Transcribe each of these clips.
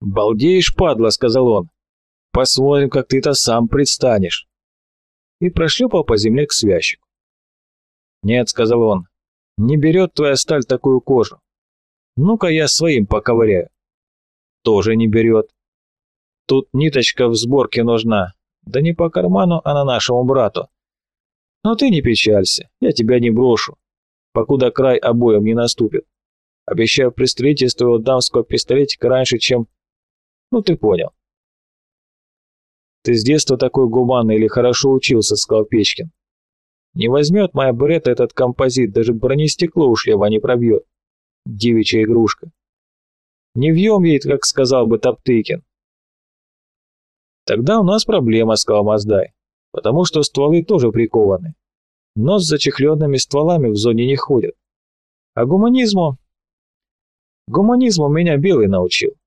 «Балдеешь, падла», — сказал он. «Посмотрим, как ты это сам предстанешь». И прошлепал по земле к свящику. «Нет», — сказал он, — «не берет твоя сталь такую кожу. Ну-ка я своим поковыряю». «Тоже не берет. Тут ниточка в сборке нужна, да не по карману, а на нашему брату. Но ты не печалься, я тебя не брошу, покуда край обоим не наступит. Обещаю пристрелить из твоего дамского пистолетика раньше, чем... Ну, ты понял. Ты с детства такой гуманный или хорошо учился, сказал Печкин. Не возьмет моя Берета этот композит, даже бронестекло у шлема не пробьет. Девичья игрушка. Не вьем ей, как сказал бы Топтыкин. Тогда у нас проблема, сказал Маздай, потому что стволы тоже прикованы. Но с зачехленными стволами в зоне не ходят. А гуманизму Гуманизму меня Белый научил.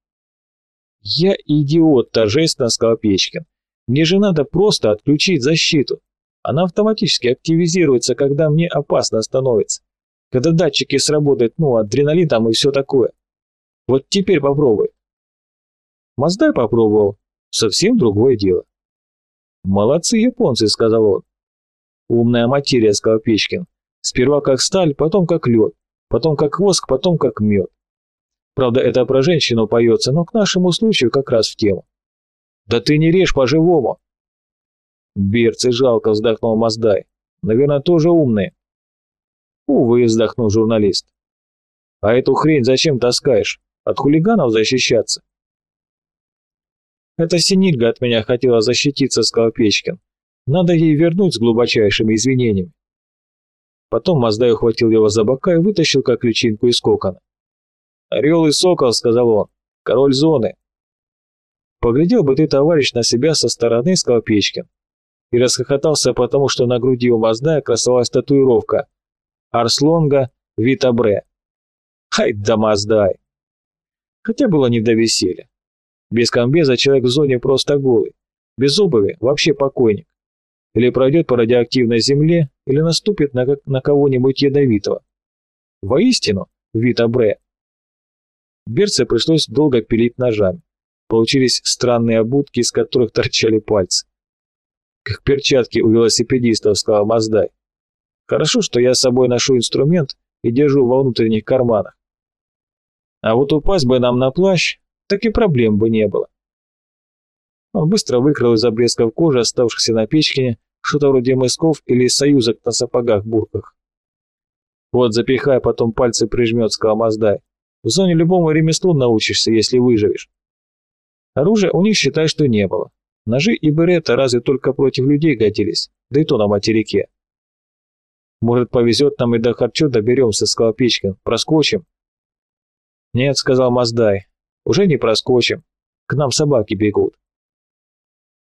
Я идиот, торжественно сказал Печкин. Мне же надо просто отключить защиту. Она автоматически активизируется, когда мне опасно становится. Когда датчики сработают, ну, адреналин там и все такое. Вот теперь попробуй. Маздай попробовал. Совсем другое дело. «Молодцы японцы», — сказал он. «Умная материя», — сказал Печкин. «Сперва как сталь, потом как лед, потом как воск, потом как мед. Правда, это про женщину поется, но к нашему случаю как раз в тему. Да ты не режь по-живому. Берцы жалко, вздохнул Маздай. Наверное, тоже умные. Увы, вздохнул журналист. А эту хрень зачем таскаешь? От хулиганов защищаться? Это Синильга от меня хотела защититься, сказал Печкин. Надо ей вернуть с глубочайшими извинениями. Потом Маздай ухватил его за бока и вытащил как личинку из кокона. «Орел и сокол», — сказал он, — «король зоны». «Поглядел бы ты, товарищ, на себя со стороны», — сказал Печкин. И расхохотался, потому что на груди у Маздая красовалась татуировка «Арслонга Витабре». Хай да Маздай! Хотя было не до веселья. Без комбеза человек в зоне просто голый. Без обуви вообще покойник. Или пройдет по радиоактивной земле, или наступит на, на кого-нибудь ядовитого. Воистину, Витабре Берце пришлось долго пилить ножами. Получились странные обутки, из которых торчали пальцы. «Как перчатки у велосипедистов», — сказал Маздай. «Хорошо, что я с собой ношу инструмент и держу во внутренних карманах. А вот упасть бы нам на плащ, так и проблем бы не было». Он быстро выкрал из обрезков кожи, оставшихся на печке, что-то вроде мысков или союзок на сапогах-бурках. «Вот запихай, потом пальцы прижмет», — сказал Маздай. В зоне любому ремеслу научишься, если выживешь. Оружия у них, считай, что не было. Ножи и берета разве только против людей годились, да и то на материке. Может, повезет нам и до Харчо доберемся, сказал Печкин. Проскочим? Нет, сказал Маздай. Уже не проскочим. К нам собаки бегут.